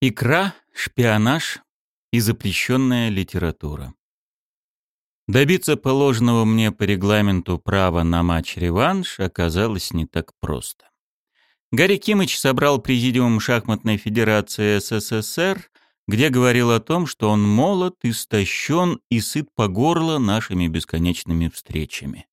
Икра, шпионаж и запрещенная литература. Добиться положенного мне по регламенту права на матч-реванш оказалось не так просто. Гарри Кимыч собрал президиум шахматной федерации СССР, где говорил о том, что он молод, истощен и сыт по горло нашими бесконечными встречами.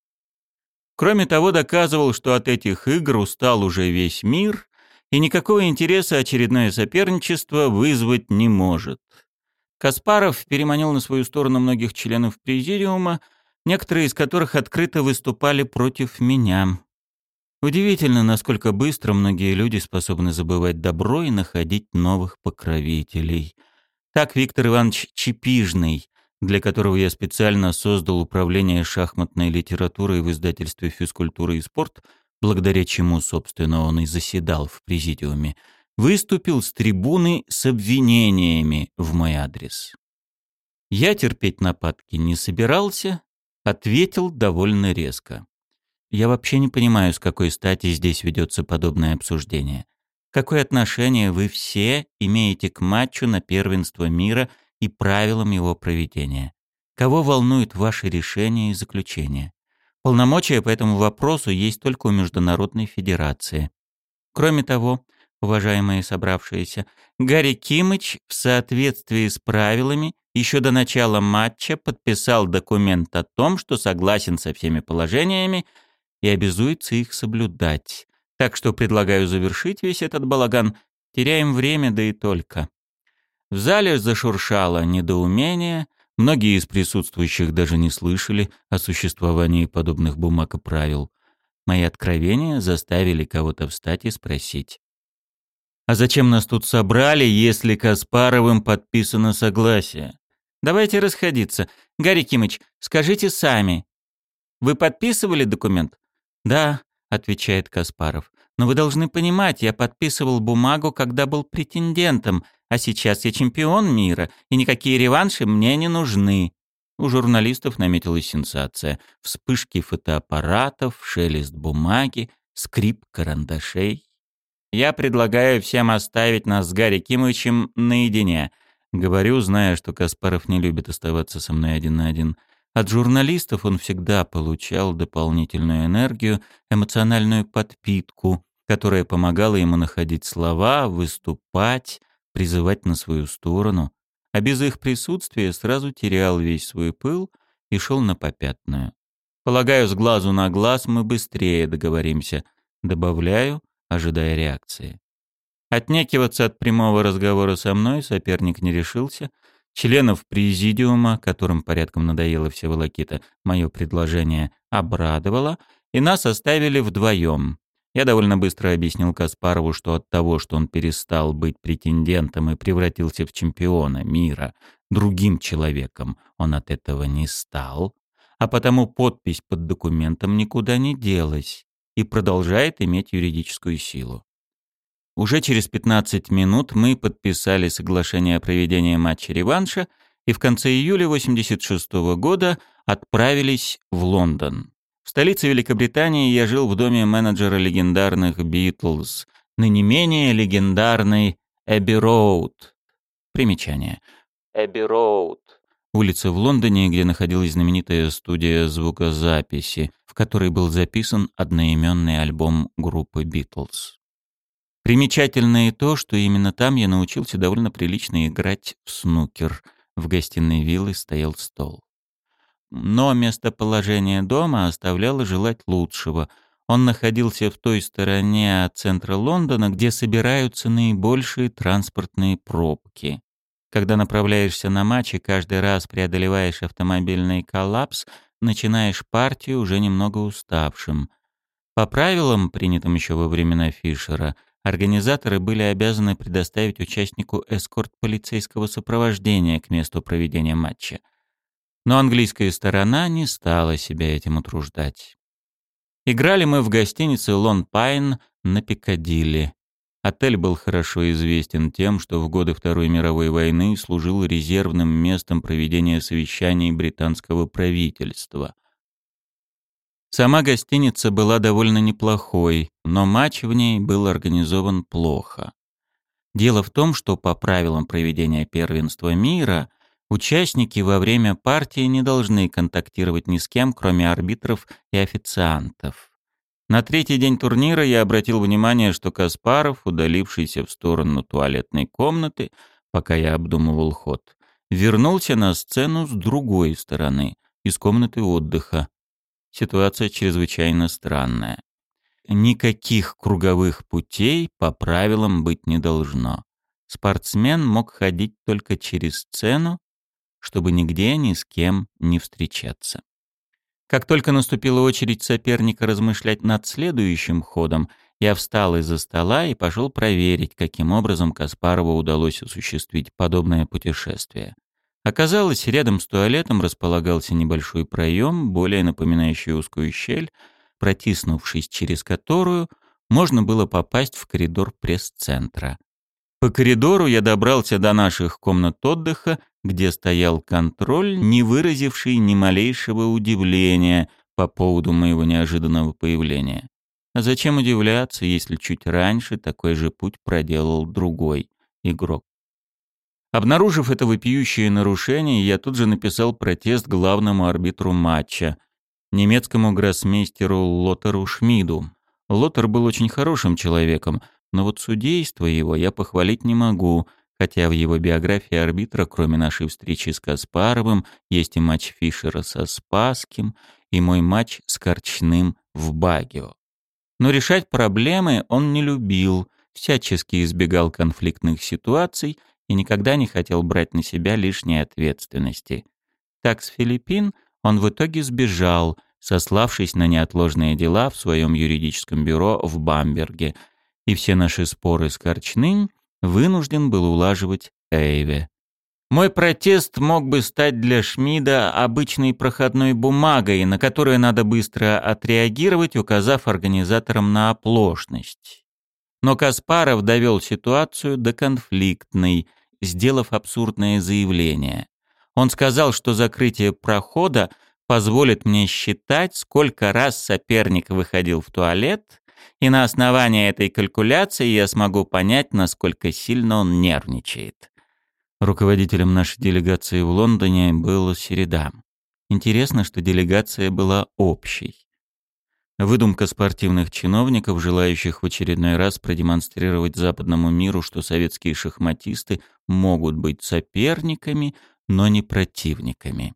Кроме того, доказывал, что от этих игр устал уже весь мир и никакого интереса очередное соперничество вызвать не может. Каспаров переманил на свою сторону многих членов президиума, некоторые из которых открыто выступали против меня. Удивительно, насколько быстро многие люди способны забывать добро и находить новых покровителей. Так Виктор Иванович Чепижный, для которого я специально создал управление шахматной литературой в издательстве «Физкультура и спорт», благодаря чему, собственно, он и заседал в президиуме, выступил с трибуны с обвинениями в мой адрес. Я терпеть нападки не собирался, ответил довольно резко. Я вообще не понимаю, с какой стати здесь ведется подобное обсуждение. Какое отношение вы все имеете к матчу на первенство мира и правилам его проведения? Кого волнуют ваши решения и заключения? Полномочия по этому вопросу есть только у Международной Федерации. Кроме того, уважаемые собравшиеся, Гарри Кимыч в соответствии с правилами еще до начала матча подписал документ о том, что согласен со всеми положениями и обязуется их соблюдать. Так что предлагаю завершить весь этот балаган. Теряем время, да и только. В зале зашуршало недоумение, Многие из присутствующих даже не слышали о существовании подобных бумаг и правил. Мои откровения заставили кого-то встать и спросить. «А зачем нас тут собрали, если Каспаровым подписано согласие? Давайте расходиться. Гарри Кимыч, скажите сами. Вы подписывали документ?» «Да», — отвечает Каспаров. «Но вы должны понимать, я подписывал бумагу, когда был претендентом, а сейчас я чемпион мира, и никакие реванши мне не нужны. У журналистов наметилась сенсация. Вспышки фотоаппаратов, шелест бумаги, скрип карандашей. «Я предлагаю всем оставить нас с Гарри Кимовичем наедине», — говорю, зная, что Каспаров не любит оставаться со мной один на один. От журналистов он всегда получал дополнительную энергию, эмоциональную подпитку, которая помогала ему находить слова, выступать, призывать на свою сторону, а без их присутствия сразу терял весь свой пыл и шел на попятную. Полагаю, с глазу на глаз мы быстрее договоримся, добавляю, ожидая реакции. Отнекиваться от прямого разговора со мной соперник не решился. Членов президиума, которым порядком надоело все волокита, мое предложение обрадовало, и нас оставили вдвоем. Я довольно быстро объяснил Каспарову, что от того, что он перестал быть претендентом и превратился в чемпиона мира, другим человеком он от этого не стал, а потому подпись под документом никуда не делась и продолжает иметь юридическую силу. Уже через 15 минут мы подписали соглашение о проведении матча-реванша и в конце июля 1986 года отправились в Лондон. В столице Великобритании я жил в доме менеджера легендарных Битлз, ныне менее легендарный Эбби Роуд. Примечание. Эбби Роуд. Улица в Лондоне, где находилась знаменитая студия звукозаписи, в которой был записан одноименный альбом группы Битлз. Примечательно и то, что именно там я научился довольно прилично играть в снукер. В гостиной виллы стоял стол. Но местоположение дома оставляло желать лучшего. Он находился в той стороне от центра Лондона, где собираются наибольшие транспортные пробки. Когда направляешься на матч и каждый раз преодолеваешь автомобильный коллапс, начинаешь партию уже немного уставшим. По правилам, принятым еще во времена Фишера, организаторы были обязаны предоставить участнику эскорт полицейского сопровождения к месту проведения матча — но английская сторона не стала себя этим утруждать. Играли мы в гостинице «Лон Пайн» на Пикадилли. Отель был хорошо известен тем, что в годы Второй мировой войны служил резервным местом проведения совещаний британского правительства. Сама гостиница была довольно неплохой, но матч в ней был организован плохо. Дело в том, что по правилам проведения первенства мира участники во время партии не должны контактировать ни с кем, кроме арбитров и официантов. На третий день турнира я обратил внимание, что Каспаров, удалившийся в сторону туалетной комнаты, пока я обдумывал ход, вернулся на сцену с другой стороны, из комнаты отдыха. Ситуация чрезвычайно странная. Никаких круговых путей по правилам быть не должно. Спортсмен мог ходить только через сцену, чтобы нигде ни с кем не встречаться. Как только наступила очередь соперника размышлять над следующим ходом, я встал из-за стола и пошел проверить, каким образом Каспарову удалось осуществить подобное путешествие. Оказалось, рядом с туалетом располагался небольшой проем, более напоминающий узкую щель, протиснувшись через которую можно было попасть в коридор пресс-центра. По коридору я добрался до наших комнат отдыха, где стоял контроль, не выразивший ни малейшего удивления по поводу моего неожиданного появления. А зачем удивляться, если чуть раньше такой же путь проделал другой игрок? Обнаружив это вопиющее нарушение, я тут же написал протест главному арбитру матча, немецкому гроссмейстеру Лоттеру Шмиду. Лотер был очень хорошим человеком, но вот судейство его я похвалить не могу, хотя в его биографии арбитра, кроме нашей встречи с Каспаровым, есть и матч Фишера со Спасским, и мой матч с Корчным в Багио. Но решать проблемы он не любил, всячески избегал конфликтных ситуаций и никогда не хотел брать на себя лишней ответственности. Так с Филиппин он в итоге сбежал, сославшись на неотложные дела в своем юридическом бюро в Бамберге – и все наши споры с Корчным вынужден был улаживать Эйве. Мой протест мог бы стать для Шмида обычной проходной бумагой, на которую надо быстро отреагировать, указав организаторам на оплошность. Но Каспаров довел ситуацию до конфликтной, сделав абсурдное заявление. Он сказал, что закрытие прохода позволит мне считать, сколько раз соперник выходил в туалет и на основании этой калькуляции я смогу понять, насколько сильно он нервничает. Руководителем нашей делегации в Лондоне был Середа. Интересно, что делегация была общей. Выдумка спортивных чиновников, желающих в очередной раз продемонстрировать западному миру, что советские шахматисты могут быть соперниками, но не противниками.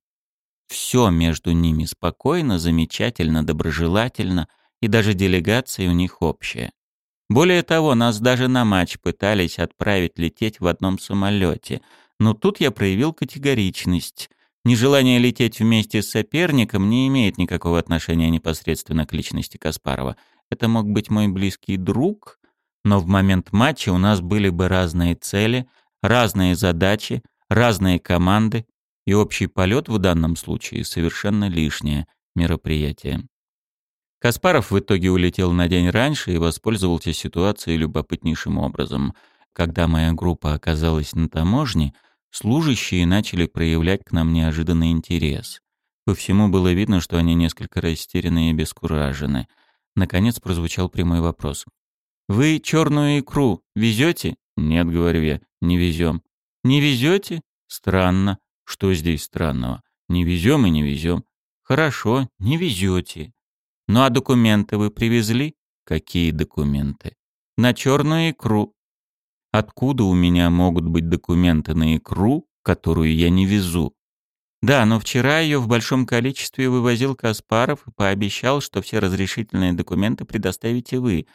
Все между ними спокойно, замечательно, доброжелательно – и даже делегация у них общая. Более того, нас даже на матч пытались отправить лететь в одном самолете, но тут я проявил категоричность. Нежелание лететь вместе с соперником не имеет никакого отношения непосредственно к личности Каспарова. Это мог быть мой близкий друг, но в момент матча у нас были бы разные цели, разные задачи, разные команды, и общий полет в данном случае совершенно лишнее мероприятие. Каспаров в итоге улетел на день раньше и воспользовался ситуацией любопытнейшим образом. Когда моя группа оказалась на таможне, служащие начали проявлять к нам неожиданный интерес. По всему было видно, что они несколько растеряны и обескуражены. Наконец прозвучал прямой вопрос. «Вы черную икру везете?» «Нет», — говорю я, — «не везем». «Не везете?» «Странно». «Что здесь странного?» «Не везем и не везем». «Хорошо, не везете. Ну а документы вы привезли? Какие документы? На черную икру. Откуда у меня могут быть документы на икру, которую я не везу? Да, но вчера ее в большом количестве вывозил Каспаров и пообещал, что все разрешительные документы предоставите вы.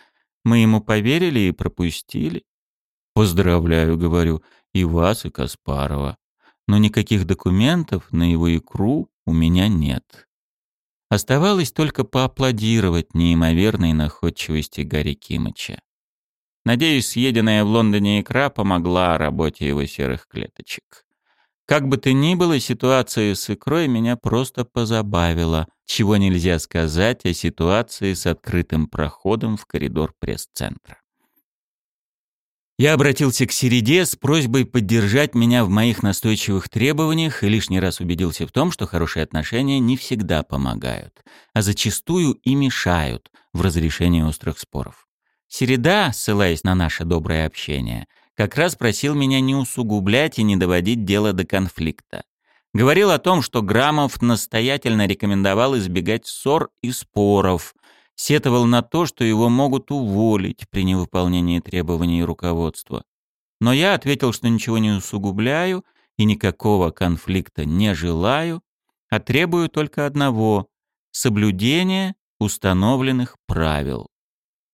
Мы ему поверили и пропустили. Поздравляю, говорю, и вас, и Каспарова. Но никаких документов на его икру у меня нет. Оставалось только поаплодировать неимоверной находчивости Гарри Кимыча. Надеюсь, съеденная в Лондоне икра помогла работе его серых клеточек. Как бы то ни было, ситуация с икрой меня просто позабавила, чего нельзя сказать о ситуации с открытым проходом в коридор пресс-центра. Я обратился к Середе с просьбой поддержать меня в моих настойчивых требованиях и лишний раз убедился в том, что хорошие отношения не всегда помогают, а зачастую и мешают в разрешении острых споров. Середа, ссылаясь на наше доброе общение, как раз просил меня не усугублять и не доводить дело до конфликта. Говорил о том, что Грамов настоятельно рекомендовал избегать ссор и споров, сетовал на то, что его могут уволить при невыполнении требований руководства. Но я ответил, что ничего не усугубляю и никакого конфликта не желаю, а требую только одного — соблюдения установленных правил.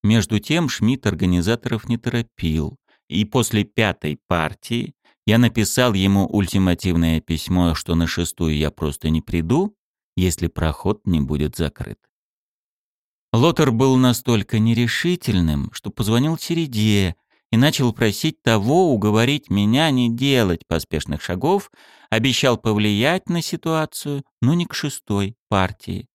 Между тем Шмидт организаторов не торопил, и после пятой партии я написал ему ультимативное письмо, что на шестую я просто не приду, если проход не будет закрыт. Лотер был настолько нерешительным, что позвонил Середе и начал просить того уговорить меня не делать поспешных шагов, обещал повлиять на ситуацию, но не к шестой партии.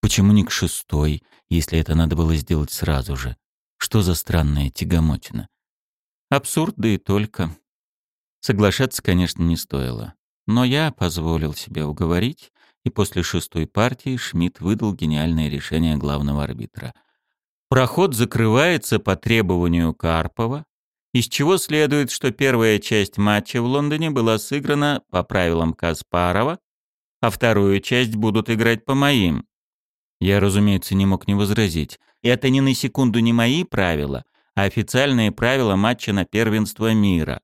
Почему не к шестой, если это надо было сделать сразу же? Что за странная тягомотина? Абсурд, да и только. Соглашаться, конечно, не стоило. Но я позволил себе уговорить, и после шестой партии Шмидт выдал гениальное решение главного арбитра. Проход закрывается по требованию Карпова, из чего следует, что первая часть матча в Лондоне была сыграна по правилам Каспарова, а вторую часть будут играть по моим. Я, разумеется, не мог не возразить. Это ни на секунду не мои правила, а официальные правила матча на первенство мира.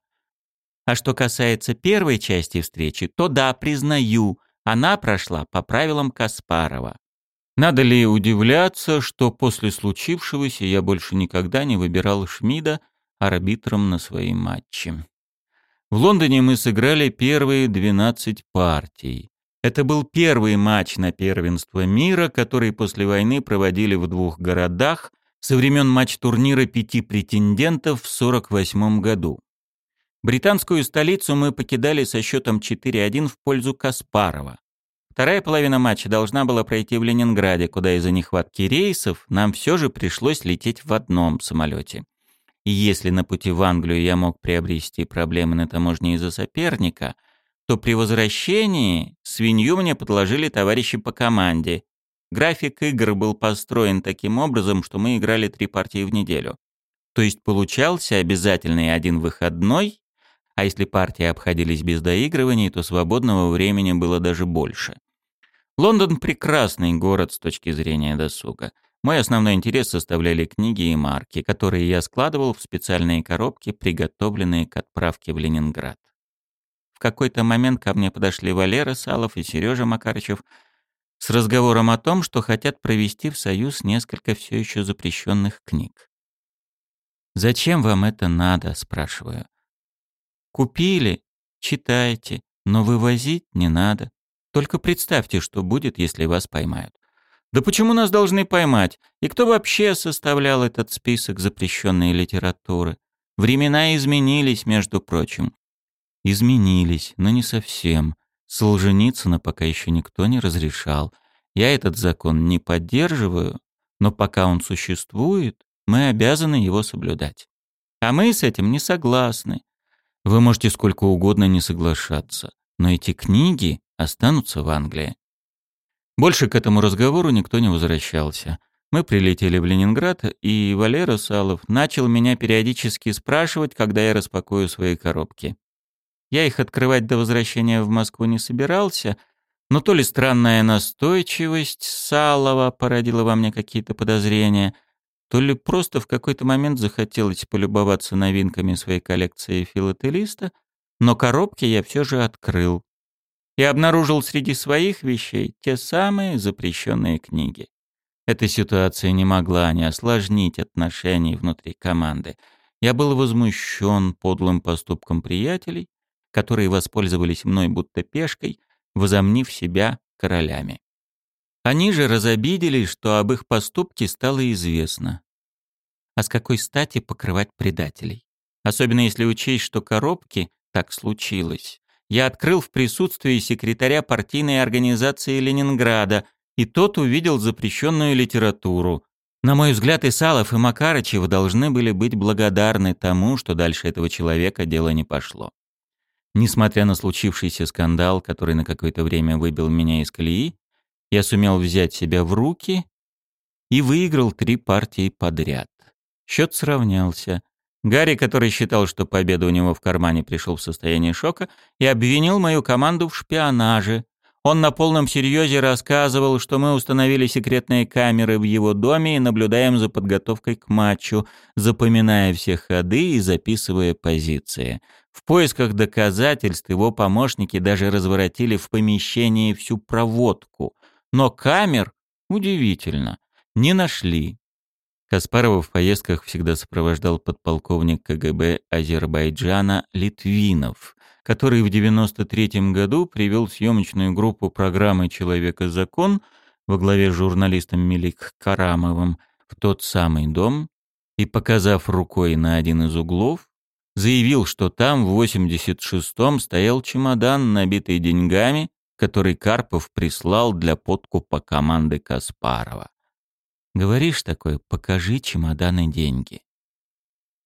А что касается первой части встречи, то да, признаю, она прошла по правилам Каспарова. Надо ли удивляться, что после случившегося я больше никогда не выбирал Шмида арбитром на свои матчи. В Лондоне мы сыграли первые 12 партий. Это был первый матч на первенство мира, который после войны проводили в двух городах со времен матч-турнира пяти претендентов в 1948 году. Британскую столицу мы покидали со счетом 4-1 в пользу Каспарова. Вторая половина матча должна была пройти в Ленинграде, куда из-за нехватки рейсов нам все же пришлось лететь в одном самолете. И если на пути в Англию я мог приобрести проблемы на таможне из-за соперника, то при возвращении свинью мне подложили товарищи по команде. График игр был построен таким образом, что мы играли три партии в неделю. То есть получался обязательный один выходной а если партии обходились без доигрываний, то свободного времени было даже больше. Лондон — прекрасный город с точки зрения досуга. Мой основной интерес составляли книги и марки, которые я складывал в специальные коробки, приготовленные к отправке в Ленинград. В какой-то момент ко мне подошли Валера Салов и Сережа Макарычев с разговором о том, что хотят провести в Союз несколько все еще запрещенных книг. «Зачем вам это надо?» — спрашиваю. Купили, читайте, но вывозить не надо. Только представьте, что будет, если вас поймают. Да почему нас должны поймать? И кто вообще составлял этот список запрещенной литературы? Времена изменились, между прочим. Изменились, но не совсем. Солженицына пока еще никто не разрешал. Я этот закон не поддерживаю, но пока он существует, мы обязаны его соблюдать. А мы с этим не согласны. Вы можете сколько угодно не соглашаться, но эти книги останутся в Англии. Больше к этому разговору никто не возвращался. Мы прилетели в Ленинград, и Валера Салов начал меня периодически спрашивать, когда я распакую свои коробки. Я их открывать до возвращения в Москву не собирался, но то ли странная настойчивость Салова породила во мне какие-то подозрения — то ли просто в какой-то момент захотелось полюбоваться новинками своей коллекции филателиста, но коробки я все же открыл и обнаружил среди своих вещей те самые запрещенные книги. Эта ситуация не могла не осложнить отношений внутри команды. Я был возмущен подлым поступком приятелей, которые воспользовались мной будто пешкой, возомнив себя королями. Они же разобиделись, что об их поступке стало известно. А с какой стати покрывать предателей? Особенно если учесть, что коробки так случилось. Я открыл в присутствии секретаря партийной организации Ленинграда, и тот увидел запрещенную литературу. На мой взгляд, и Салов, и Макарычев должны были быть благодарны тому, что дальше этого человека дело не пошло. Несмотря на случившийся скандал, который на какое-то время выбил меня из колеи, я сумел взять себя в руки и выиграл три партии подряд. Счет сравнялся. Гарри, который считал, что победа у него в кармане, пришел в состояние шока и обвинил мою команду в шпионаже. Он на полном серьезе рассказывал, что мы установили секретные камеры в его доме и наблюдаем за подготовкой к матчу, запоминая все ходы и записывая позиции. В поисках доказательств его помощники даже разворотили в помещении всю проводку. Но камер, удивительно, не нашли. Каспарова в поездках всегда сопровождал подполковник КГБ Азербайджана Литвинов, который в 93 году привел съемочную группу программы «Человека-закон» во главе с журналистом Мелик Карамовым в тот самый дом и, показав рукой на один из углов, заявил, что там в 86-м стоял чемодан, набитый деньгами, который Карпов прислал для подкупа команды Каспарова. Говоришь такое, покажи чемоданы деньги.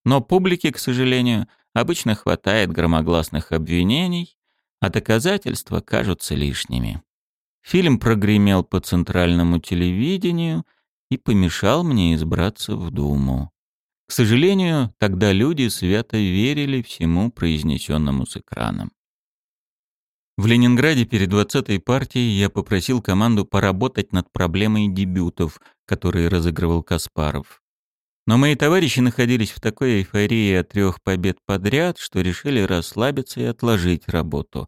Но публике, к сожалению, обычно хватает громогласных обвинений, а доказательства кажутся лишними. Фильм прогремел по центральному телевидению и помешал мне избраться в Думу. К сожалению, тогда люди свято верили всему произнесенному с экраном. В Ленинграде перед 20-й партией я попросил команду поработать над проблемой дебютов, которые разыгрывал Каспаров. Но мои товарищи находились в такой эйфории от трех побед подряд, что решили расслабиться и отложить работу.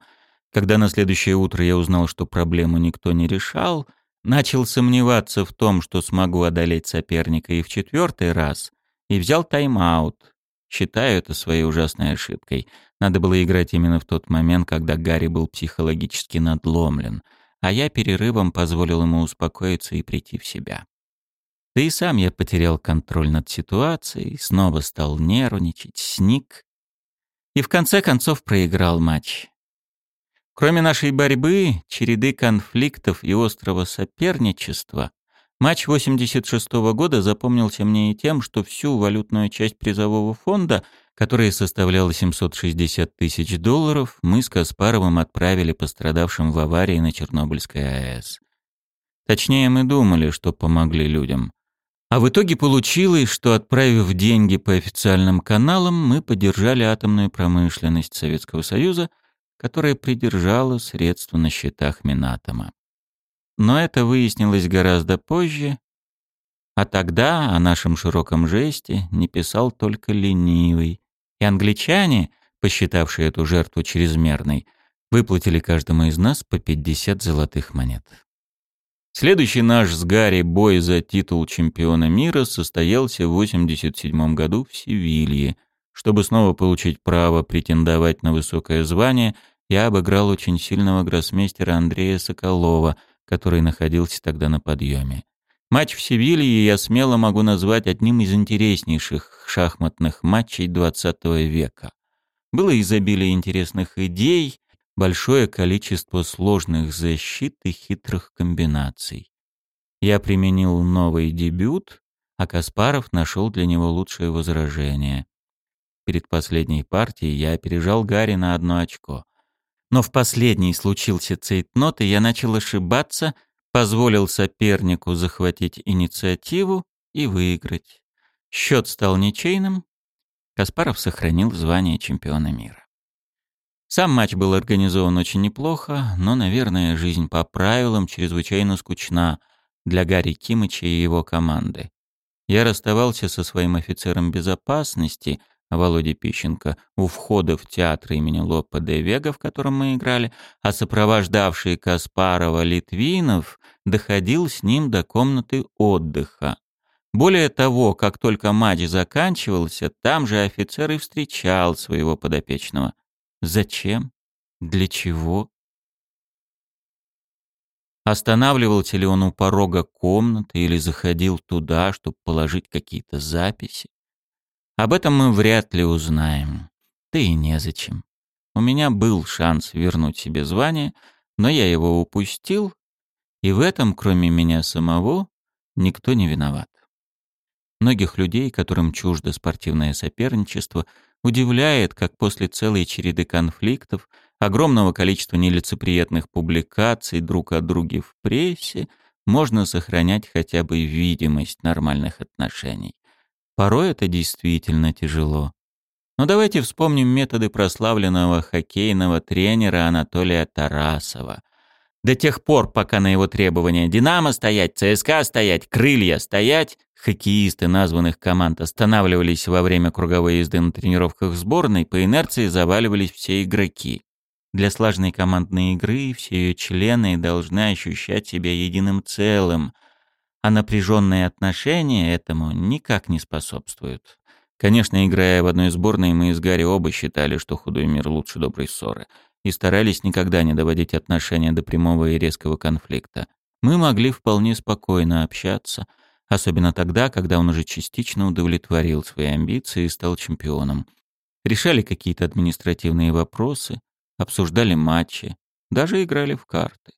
Когда на следующее утро я узнал, что проблему никто не решал, начал сомневаться в том, что смогу одолеть соперника и в четвертый раз, и взял тайм-аут, Считаю это своей ужасной ошибкой. Надо было играть именно в тот момент, когда Гарри был психологически надломлен, а я перерывом позволил ему успокоиться и прийти в себя. Да и сам я потерял контроль над ситуацией, снова стал нервничать, сник и в конце концов проиграл матч. Кроме нашей борьбы, череды конфликтов и острого соперничества, Матч 86 -го года запомнился мне и тем, что всю валютную часть призового фонда, которая составляла 760 тысяч долларов, мы с Каспаровым отправили пострадавшим в аварии на Чернобыльской АЭС. Точнее, мы думали, что помогли людям. А в итоге получилось, что, отправив деньги по официальным каналам, мы поддержали атомную промышленность Советского Союза, которая придержала средства на счетах Минатома. Но это выяснилось гораздо позже, а тогда о нашем широком жесте не писал только ленивый. И англичане, посчитавшие эту жертву чрезмерной, выплатили каждому из нас по 50 золотых монет. Следующий наш с Гарри бой за титул чемпиона мира состоялся в 87 году в Севилье. Чтобы снова получить право претендовать на высокое звание, я обыграл очень сильного гроссмейстера Андрея Соколова — который находился тогда на подъеме. Матч в Севилье я смело могу назвать одним из интереснейших шахматных матчей XX века. Было изобилие интересных идей, большое количество сложных защит и хитрых комбинаций. Я применил новый дебют, а Каспаров нашел для него лучшее возражение. Перед последней партией я опережал Гарри на одно очко. Но в последний случился цейтнот, и я начал ошибаться, позволил сопернику захватить инициативу и выиграть. Счет стал ничейным. Каспаров сохранил звание чемпиона мира. Сам матч был организован очень неплохо, но, наверное, жизнь по правилам чрезвычайно скучна для Гарри Кимыча и его команды. Я расставался со своим офицером безопасности — Володи Пищенко у входа в театр имени Лопа де Вега, в котором мы играли, а сопровождавший Каспарова Литвинов доходил с ним до комнаты отдыха. Более того, как только матч заканчивался, там же офицер и встречал своего подопечного. Зачем? Для чего? Останавливался ли он у порога комнаты или заходил туда, чтобы положить какие-то записи? Об этом мы вряд ли узнаем. Да и незачем. У меня был шанс вернуть себе звание, но я его упустил, и в этом, кроме меня самого, никто не виноват. Многих людей, которым чуждо спортивное соперничество, удивляет, как после целой череды конфликтов, огромного количества нелицеприятных публикаций друг о друге в прессе, можно сохранять хотя бы видимость нормальных отношений. Порой это действительно тяжело. Но давайте вспомним методы прославленного хоккейного тренера Анатолия Тарасова. До тех пор, пока на его требования «Динамо стоять», «ЦСКА стоять», «Крылья стоять», хоккеисты названных команд останавливались во время круговой езды на тренировках сборной, по инерции заваливались все игроки. Для слаженной командной игры все ее члены должны ощущать себя единым целым, а напряженные отношения этому никак не способствуют. Конечно, играя в одной сборной, мы с Гарри оба считали, что худой мир лучше доброй ссоры, и старались никогда не доводить отношения до прямого и резкого конфликта. Мы могли вполне спокойно общаться, особенно тогда, когда он уже частично удовлетворил свои амбиции и стал чемпионом. Решали какие-то административные вопросы, обсуждали матчи, даже играли в карты.